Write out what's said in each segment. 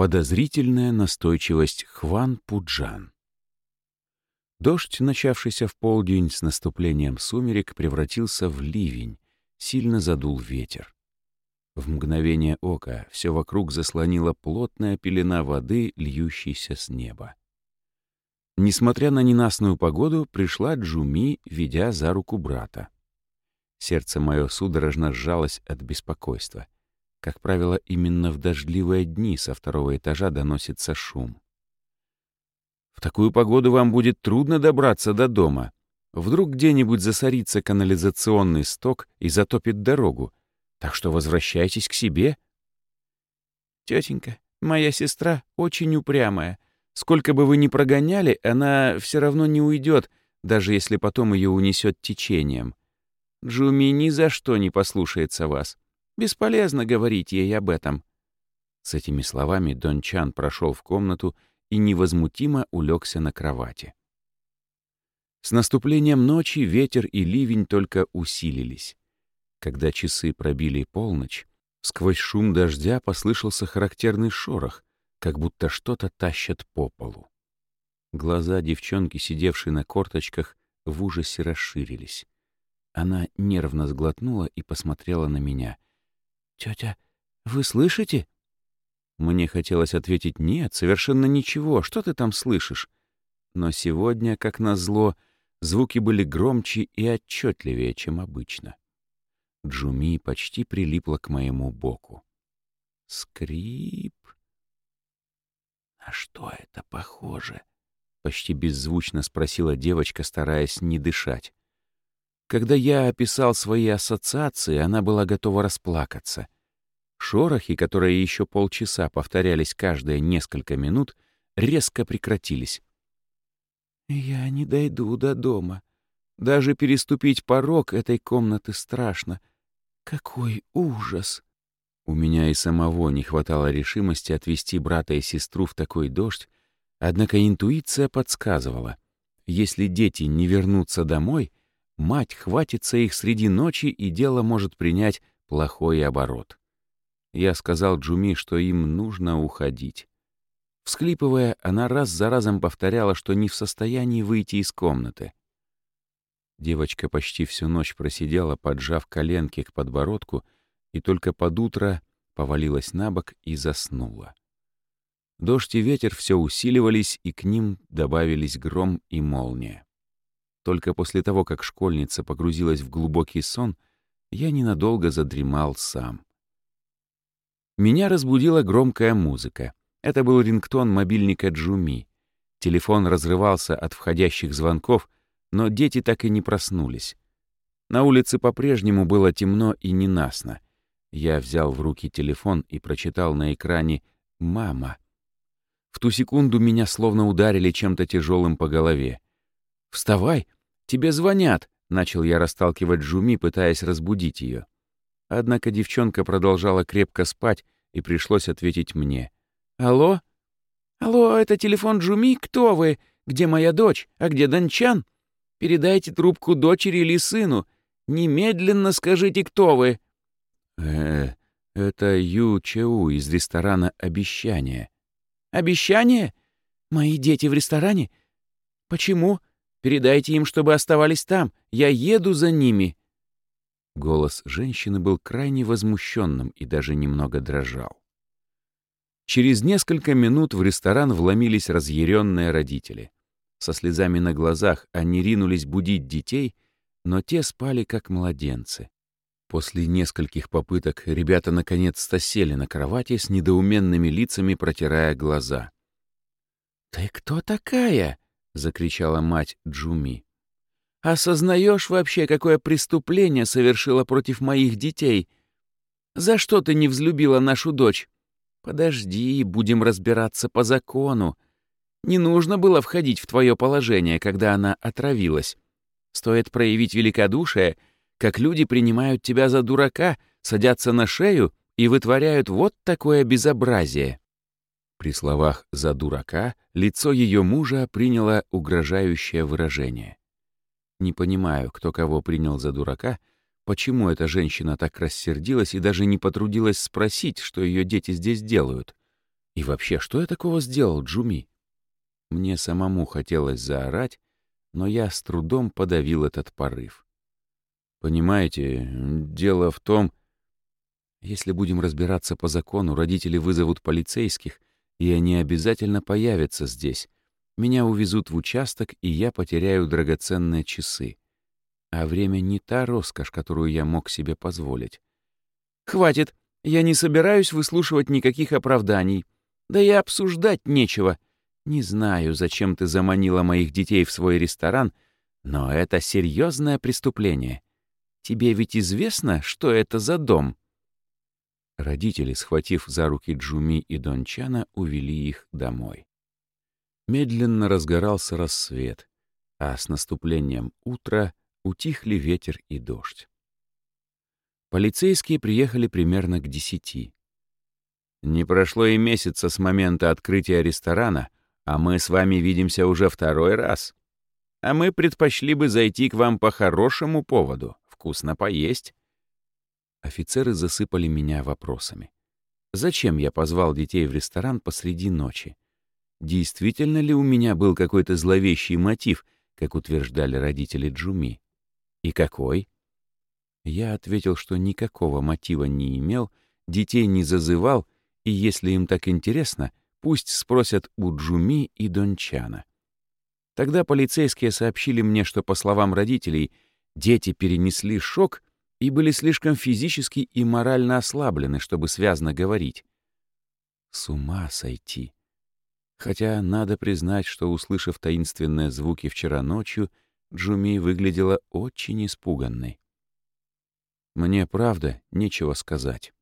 Подозрительная настойчивость Хван Пуджан. Дождь, начавшийся в полдень с наступлением сумерек, превратился в ливень, сильно задул ветер. В мгновение ока все вокруг заслонила плотная пелена воды, льющейся с неба. Несмотря на ненастную погоду, пришла Джуми, ведя за руку брата. Сердце мое судорожно сжалось от беспокойства — как правило, именно в дождливые дни со второго этажа доносится шум. В такую погоду вам будет трудно добраться до дома. Вдруг где-нибудь засорится канализационный сток и затопит дорогу. Так что возвращайтесь к себе. Тетенька, моя сестра очень упрямая. Сколько бы вы ни прогоняли, она все равно не уйдет, даже если потом ее унесет течением. Джуми ни за что не послушается вас. Бесполезно говорить ей об этом». С этими словами Дон Чан прошел в комнату и невозмутимо улегся на кровати. С наступлением ночи ветер и ливень только усилились. Когда часы пробили полночь, сквозь шум дождя послышался характерный шорох, как будто что-то тащат по полу. Глаза девчонки, сидевшей на корточках, в ужасе расширились. Она нервно сглотнула и посмотрела на меня — «Тетя, вы слышите?» Мне хотелось ответить «нет, совершенно ничего, что ты там слышишь?» Но сегодня, как назло, звуки были громче и отчетливее, чем обычно. Джуми почти прилипла к моему боку. Скрип. «А что это похоже?» — почти беззвучно спросила девочка, стараясь не дышать. Когда я описал свои ассоциации, она была готова расплакаться. Шорохи, которые еще полчаса повторялись каждые несколько минут, резко прекратились. «Я не дойду до дома. Даже переступить порог этой комнаты страшно. Какой ужас!» У меня и самого не хватало решимости отвезти брата и сестру в такой дождь, однако интуиция подсказывала. Если дети не вернутся домой, мать хватится их среди ночи, и дело может принять плохой оборот. Я сказал Джуми, что им нужно уходить. Всклипывая, она раз за разом повторяла, что не в состоянии выйти из комнаты. Девочка почти всю ночь просидела, поджав коленки к подбородку, и только под утро повалилась на бок и заснула. Дождь и ветер все усиливались, и к ним добавились гром и молния. Только после того, как школьница погрузилась в глубокий сон, я ненадолго задремал сам. Меня разбудила громкая музыка. Это был рингтон мобильника Джуми. Телефон разрывался от входящих звонков, но дети так и не проснулись. На улице по-прежнему было темно и ненастно. Я взял в руки телефон и прочитал на экране «Мама». В ту секунду меня словно ударили чем-то тяжелым по голове. «Вставай! Тебе звонят!» — начал я расталкивать Джуми, пытаясь разбудить ее. Однако девчонка продолжала крепко спать, и пришлось ответить мне. «Алло? Алло, это телефон Джуми? Кто вы? Где моя дочь? А где Дончан? Передайте трубку дочери или сыну. Немедленно скажите, кто вы». «Э, это Ю Чеу из ресторана «Обещание». «Обещание? Мои дети в ресторане? Почему?» Передайте им, чтобы оставались там. Я еду за ними». Голос женщины был крайне возмущенным и даже немного дрожал. Через несколько минут в ресторан вломились разъяренные родители. Со слезами на глазах они ринулись будить детей, но те спали как младенцы. После нескольких попыток ребята наконец-то сели на кровати с недоуменными лицами, протирая глаза. «Ты кто такая?» — закричала мать Джуми. «Осознаешь вообще, какое преступление совершила против моих детей? За что ты не взлюбила нашу дочь? Подожди, будем разбираться по закону. Не нужно было входить в твое положение, когда она отравилась. Стоит проявить великодушие, как люди принимают тебя за дурака, садятся на шею и вытворяют вот такое безобразие». При словах «за дурака» лицо ее мужа приняло угрожающее выражение. Не понимаю, кто кого принял за дурака, почему эта женщина так рассердилась и даже не потрудилась спросить, что ее дети здесь делают. И вообще, что я такого сделал, Джуми? Мне самому хотелось заорать, но я с трудом подавил этот порыв. Понимаете, дело в том, если будем разбираться по закону, родители вызовут полицейских, и они обязательно появятся здесь. Меня увезут в участок, и я потеряю драгоценные часы. А время не та роскошь, которую я мог себе позволить. «Хватит! Я не собираюсь выслушивать никаких оправданий. Да и обсуждать нечего. Не знаю, зачем ты заманила моих детей в свой ресторан, но это серьезное преступление. Тебе ведь известно, что это за дом?» Родители, схватив за руки Джуми и Дончана, увели их домой. Медленно разгорался рассвет, а с наступлением утра утихли ветер и дождь. Полицейские приехали примерно к десяти. «Не прошло и месяца с момента открытия ресторана, а мы с вами видимся уже второй раз. А мы предпочли бы зайти к вам по хорошему поводу, вкусно поесть». Офицеры засыпали меня вопросами. Зачем я позвал детей в ресторан посреди ночи? Действительно ли у меня был какой-то зловещий мотив, как утверждали родители Джуми? И какой? Я ответил, что никакого мотива не имел, детей не зазывал, и если им так интересно, пусть спросят у Джуми и Дончана. Тогда полицейские сообщили мне, что, по словам родителей, дети перенесли шок и были слишком физически и морально ослаблены, чтобы связно говорить. С ума сойти. Хотя надо признать, что, услышав таинственные звуки вчера ночью, Джуми выглядела очень испуганной. Мне, правда, нечего сказать.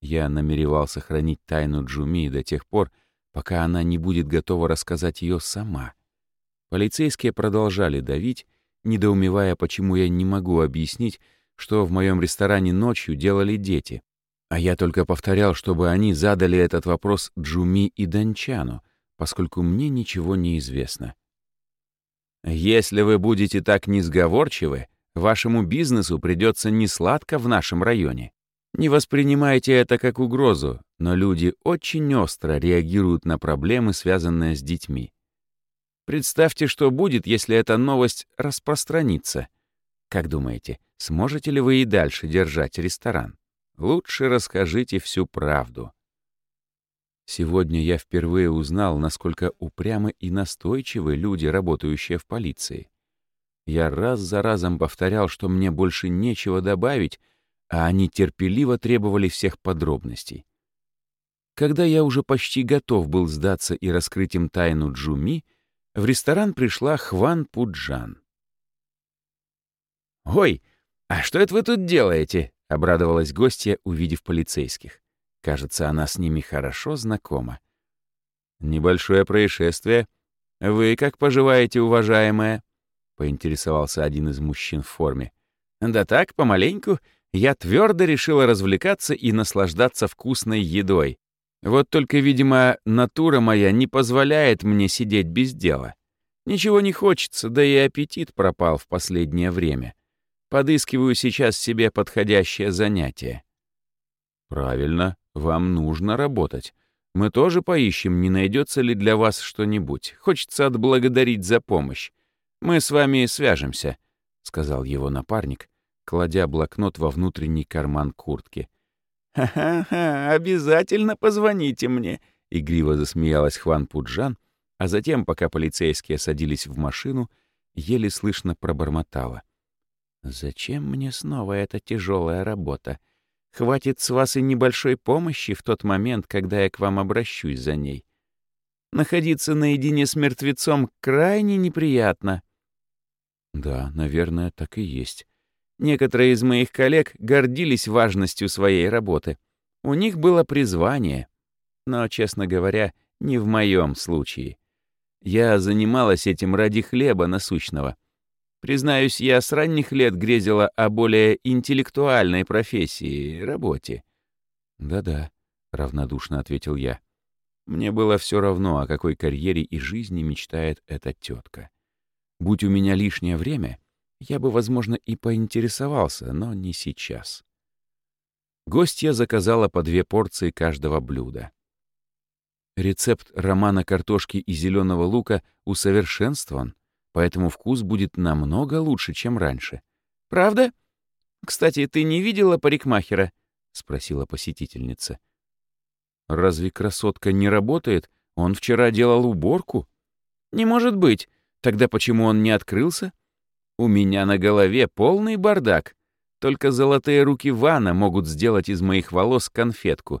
Я намеревался хранить тайну Джуми до тех пор, пока она не будет готова рассказать ее сама. Полицейские продолжали давить, недоумевая, почему я не могу объяснить, что в моем ресторане ночью делали дети. А я только повторял, чтобы они задали этот вопрос Джуми и Дончану, поскольку мне ничего не известно. Если вы будете так несговорчивы, вашему бизнесу придется несладко в нашем районе. Не воспринимайте это как угрозу, но люди очень остро реагируют на проблемы, связанные с детьми. Представьте, что будет, если эта новость распространится. Как думаете, сможете ли вы и дальше держать ресторан? Лучше расскажите всю правду. Сегодня я впервые узнал, насколько упрямы и настойчивы люди, работающие в полиции. Я раз за разом повторял, что мне больше нечего добавить, а они терпеливо требовали всех подробностей. Когда я уже почти готов был сдаться и раскрыть им тайну Джуми, в ресторан пришла Хван Пуджан. «Ой, а что это вы тут делаете?» — обрадовалась гостья, увидев полицейских. Кажется, она с ними хорошо знакома. «Небольшое происшествие. Вы как поживаете, уважаемая?» — поинтересовался один из мужчин в форме. «Да так, помаленьку. Я твердо решила развлекаться и наслаждаться вкусной едой. Вот только, видимо, натура моя не позволяет мне сидеть без дела. Ничего не хочется, да и аппетит пропал в последнее время. Подыскиваю сейчас себе подходящее занятие». «Правильно. Вам нужно работать. Мы тоже поищем, не найдется ли для вас что-нибудь. Хочется отблагодарить за помощь. Мы с вами свяжемся», — сказал его напарник, кладя блокнот во внутренний карман куртки. «Ха-ха-ха, обязательно позвоните мне», — игриво засмеялась Хван Пуджан, а затем, пока полицейские садились в машину, еле слышно пробормотала. «Зачем мне снова эта тяжелая работа? Хватит с вас и небольшой помощи в тот момент, когда я к вам обращусь за ней. Находиться наедине с мертвецом крайне неприятно. Да, наверное, так и есть. Некоторые из моих коллег гордились важностью своей работы. У них было призвание. Но, честно говоря, не в моем случае. Я занималась этим ради хлеба насущного — Признаюсь, я с ранних лет грезила о более интеллектуальной профессии, работе. «Да-да», — равнодушно ответил я. Мне было все равно, о какой карьере и жизни мечтает эта тетка. Будь у меня лишнее время, я бы, возможно, и поинтересовался, но не сейчас. Гостья заказала по две порции каждого блюда. Рецепт романа картошки и зеленого лука усовершенствован, поэтому вкус будет намного лучше, чем раньше. «Правда? Кстати, ты не видела парикмахера?» — спросила посетительница. «Разве красотка не работает? Он вчера делал уборку». «Не может быть. Тогда почему он не открылся? У меня на голове полный бардак. Только золотые руки Вана могут сделать из моих волос конфетку.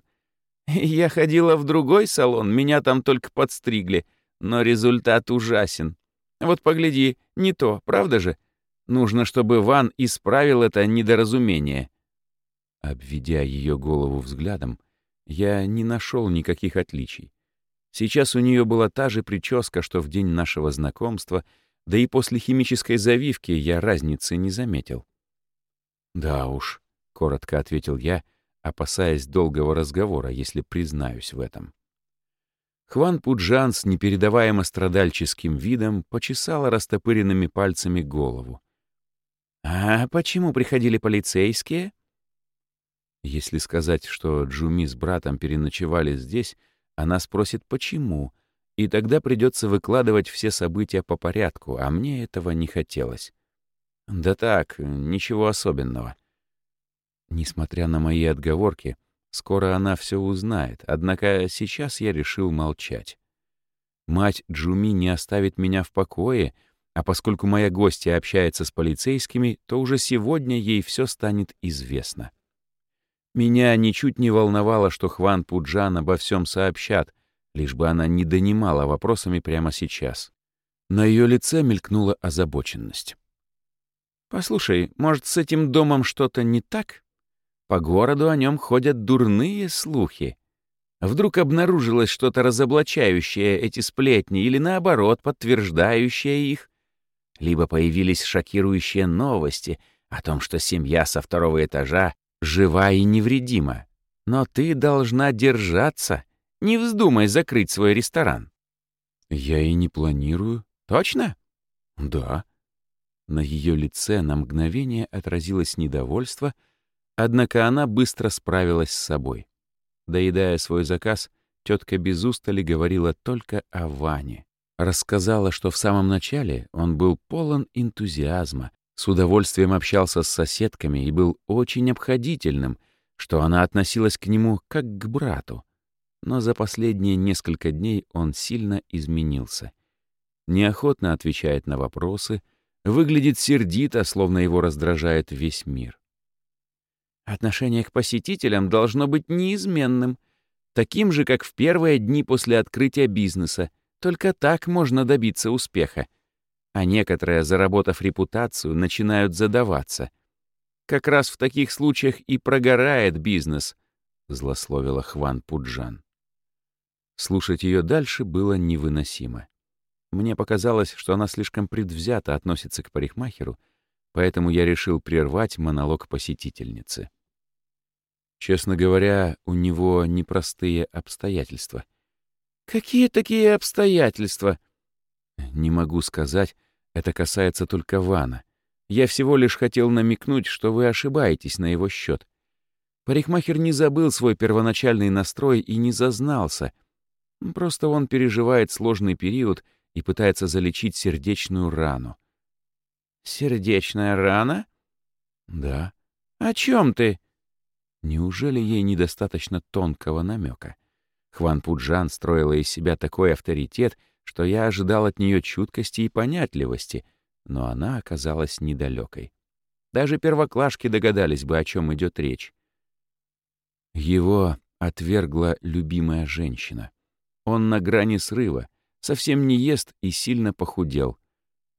Я ходила в другой салон, меня там только подстригли, но результат ужасен. Вот погляди, не то, правда же? Нужно, чтобы Ван исправил это недоразумение. Обведя ее голову взглядом, я не нашел никаких отличий. Сейчас у нее была та же прическа, что в день нашего знакомства, да и после химической завивки я разницы не заметил. «Да уж», — коротко ответил я, опасаясь долгого разговора, если признаюсь в этом. Хван Пуджан с непередаваемо страдальческим видом почесала растопыренными пальцами голову. «А почему приходили полицейские?» Если сказать, что Джуми с братом переночевали здесь, она спросит «почему?», и тогда придется выкладывать все события по порядку, а мне этого не хотелось. Да так, ничего особенного. Несмотря на мои отговорки, скоро она все узнает, однако сейчас я решил молчать. Мать Джуми не оставит меня в покое, а поскольку моя гостья общается с полицейскими, то уже сегодня ей все станет известно. Меня ничуть не волновало, что Хван Пуджан обо всем сообщат, лишь бы она не донимала вопросами прямо сейчас. На ее лице мелькнула озабоченность. «Послушай, может, с этим домом что-то не так? По городу о нем ходят дурные слухи. Вдруг обнаружилось что-то разоблачающее эти сплетни или, наоборот, подтверждающее их? Либо появились шокирующие новости о том, что семья со второго этажа жива и невредима. Но ты должна держаться. Не вздумай закрыть свой ресторан. Я и не планирую. Точно? Да. На ее лице на мгновение отразилось недовольство, однако она быстро справилась с собой. Доедая свой заказ, тетка без устали говорила только о Ване. Рассказала, что в самом начале он был полон энтузиазма, с удовольствием общался с соседками и был очень обходительным, что она относилась к нему как к брату. Но за последние несколько дней он сильно изменился. Неохотно отвечает на вопросы — Выглядит сердито, словно его раздражает весь мир. Отношение к посетителям должно быть неизменным, таким же, как в первые дни после открытия бизнеса. Только так можно добиться успеха. А некоторые, заработав репутацию, начинают задаваться. Как раз в таких случаях и прогорает бизнес, — злословила Хван Пуджан. Слушать ее дальше было невыносимо. Мне показалось, что она слишком предвзято относится к парикмахеру, поэтому я решил прервать монолог посетительницы. Честно говоря, у него непростые обстоятельства. «Какие такие обстоятельства?» «Не могу сказать, это касается только Вана. Я всего лишь хотел намекнуть, что вы ошибаетесь на его счет. Парикмахер не забыл свой первоначальный настрой и не зазнался. Просто он переживает сложный период — и пытается залечить сердечную рану. «Сердечная рана?» «Да». «О чем ты?» Неужели ей недостаточно тонкого намека? Хван Пуджан строила из себя такой авторитет, что я ожидал от нее чуткости и понятливости, но она оказалась недалекой. Даже первоклашки догадались бы, о чем идет речь. Его отвергла любимая женщина. Он на грани срыва, совсем не ест и сильно похудел.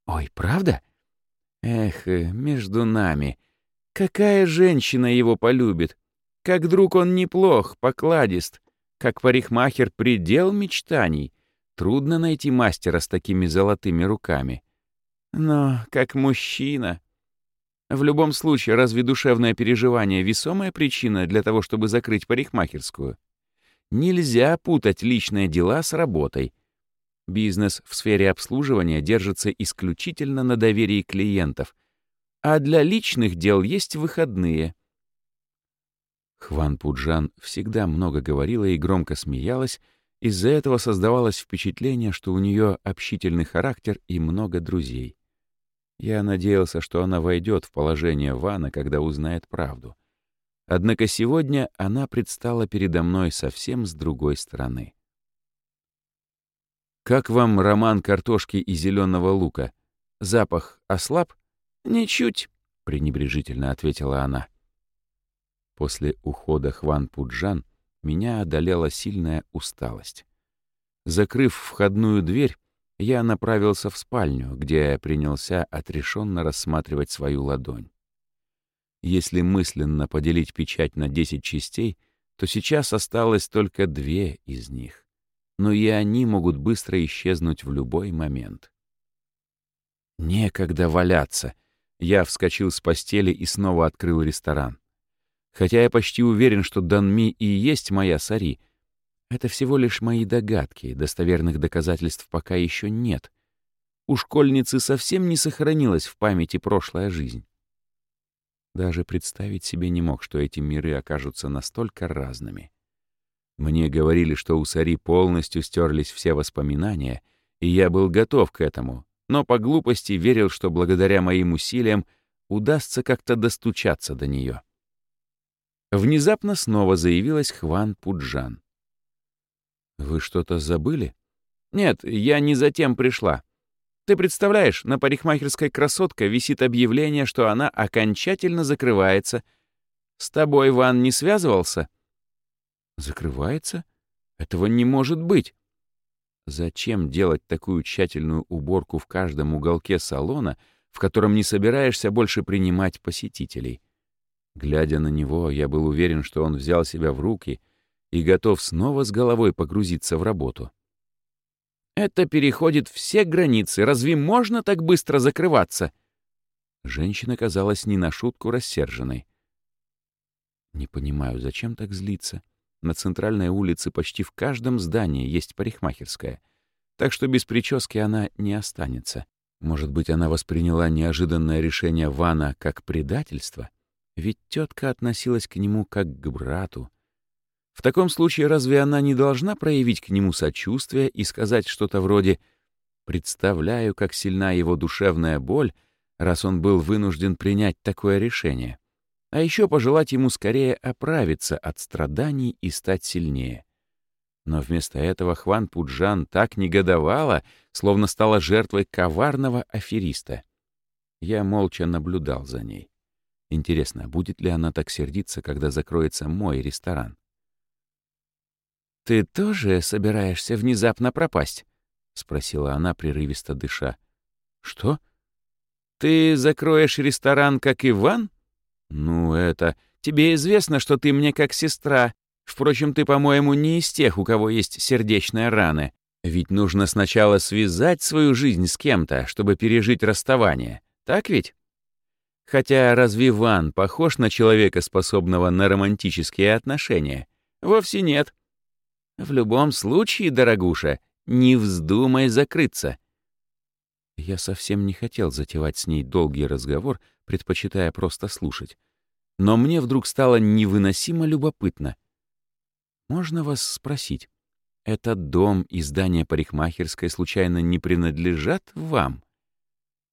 «Ой, правда? Эх, э, между нами. Какая женщина его полюбит? Как друг он неплох, покладист. Как парикмахер предел мечтаний. Трудно найти мастера с такими золотыми руками. Но как мужчина... В любом случае, разве душевное переживание — весомая причина для того, чтобы закрыть парикмахерскую? Нельзя путать личные дела с работой — Бизнес в сфере обслуживания держится исключительно на доверии клиентов, а для личных дел есть выходные. Хван Пуджан всегда много говорила и громко смеялась, Из-за этого создавалось впечатление, что у нее общительный характер и много друзей. Я надеялся, что она войдет в положение Вана, когда узнает правду. Однако сегодня она предстала передо мной совсем с другой стороны. «Как вам роман картошки и зеленого лука? Запах ослаб?» «Ничуть», — пренебрежительно ответила она. После ухода Хван Пуджан меня одолела сильная усталость. Закрыв входную дверь, я направился в спальню, где принялся отрешенно рассматривать свою ладонь. Если мысленно поделить печать на 10 частей, то сейчас осталось только две из них. Но и они могут быстро исчезнуть в любой момент. Некогда валяться. Я вскочил с постели и снова открыл ресторан. Хотя я почти уверен, что Данми и есть моя Сари, это всего лишь мои догадки, достоверных доказательств пока еще нет. У школьницы совсем не сохранилась в памяти прошлая жизнь. Даже представить себе не мог, что эти миры окажутся настолько разными. Мне говорили, что у Сари полностью стерлись все воспоминания, и я был готов к этому, но по глупости верил, что благодаря моим усилиям удастся как-то достучаться до нее. Внезапно снова заявилась Хван Пуджан. «Вы что-то забыли?» «Нет, я не затем пришла. Ты представляешь, на парикмахерской красотка висит объявление, что она окончательно закрывается. С тобой Ван не связывался?» «Закрывается? Этого не может быть!» Зачем делать такую тщательную уборку в каждом уголке салона, в котором не собираешься больше принимать посетителей? Глядя на него, я был уверен, что он взял себя в руки и готов снова с головой погрузиться в работу. «Это переходит все границы. Разве можно так быстро закрываться?» Женщина казалась не на шутку рассерженной. «Не понимаю, зачем так злиться? На центральной улице почти в каждом здании есть парикмахерская, так что без прически она не останется. Может быть, она восприняла неожиданное решение Вана как предательство? Ведь тетка относилась к нему как к брату. В таком случае разве она не должна проявить к нему сочувствие и сказать что-то вроде «Представляю, как сильна его душевная боль, раз он был вынужден принять такое решение», а еще пожелать ему скорее оправиться от страданий и стать сильнее. Но вместо этого Хван Пуджан так негодовала, словно стала жертвой коварного афериста. Я молча наблюдал за ней. Интересно, будет ли она так сердиться, когда закроется мой ресторан? «Ты тоже собираешься внезапно пропасть?» — спросила она, прерывисто дыша. «Что? Ты закроешь ресторан, как Иван?» «Ну, это... Тебе известно, что ты мне как сестра. Впрочем, ты, по-моему, не из тех, у кого есть сердечные раны. Ведь нужно сначала связать свою жизнь с кем-то, чтобы пережить расставание. Так ведь?» Хотя разве Ван похож на человека, способного на романтические отношения? Вовсе нет. В любом случае, дорогуша, не вздумай закрыться. Я совсем не хотел затевать с ней долгий разговор, предпочитая просто слушать. Но мне вдруг стало невыносимо любопытно. «Можно вас спросить, этот дом и здание парикмахерской случайно не принадлежат вам?»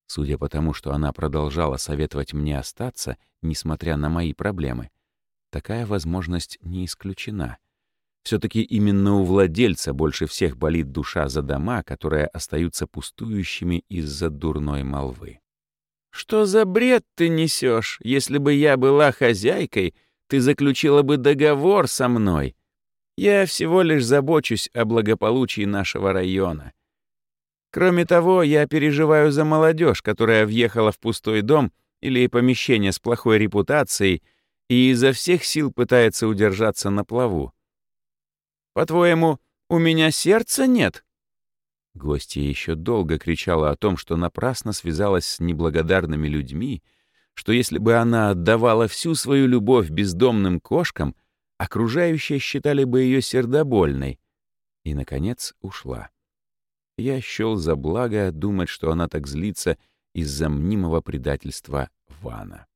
Судя по тому, что она продолжала советовать мне остаться, несмотря на мои проблемы, такая возможность не исключена. Все-таки именно у владельца больше всех болит душа за дома, которые остаются пустующими из-за дурной молвы. «Что за бред ты несешь? Если бы я была хозяйкой, ты заключила бы договор со мной. Я всего лишь забочусь о благополучии нашего района. Кроме того, я переживаю за молодежь, которая въехала в пустой дом или помещение с плохой репутацией и изо всех сил пытается удержаться на плаву. По-твоему, у меня сердца нет?» Гостья еще долго кричала о том, что напрасно связалась с неблагодарными людьми, что если бы она отдавала всю свою любовь бездомным кошкам, окружающие считали бы ее сердобольной, и, наконец, ушла. Я счел за благо думать, что она так злится из-за мнимого предательства Вана.